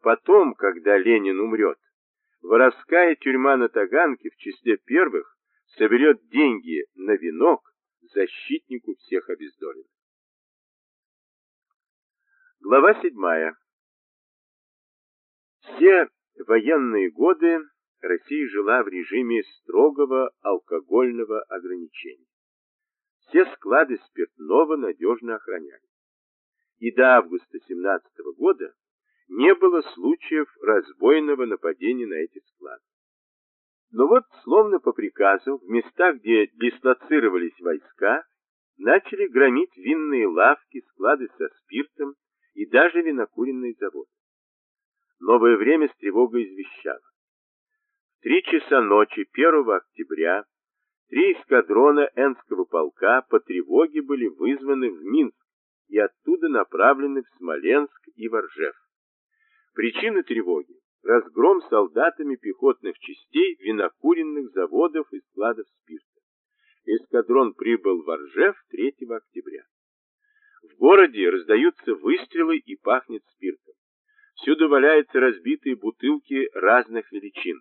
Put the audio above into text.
Потом, когда Ленин умрет, воровская тюрьма на Таганке в числе первых соберет деньги на венок защитнику всех обездоленных. Глава седьмая. Все военные годы Россия жила в режиме строгого алкогольного ограничения. Все склады спиртного надежно охранялись. И до августа 17 года не было случаев разбойного нападения на эти склады. Но вот, словно по приказу, в местах, где дислоцировались войска, начали громить винные лавки, склады со спиртом и даже винокуренные заводы. Новое время с тревогой извещало. В три часа ночи 1 октября три эскадрона Энского полка по тревоге были вызваны в Минск и оттуда направлены в Смоленск и Воржев. Причина тревоги – разгром солдатами пехотных частей винокуренных заводов и складов спирта. Эскадрон прибыл в Оржев 3 октября. В городе раздаются выстрелы и пахнет спиртом. Всюду валяются разбитые бутылки разных величин.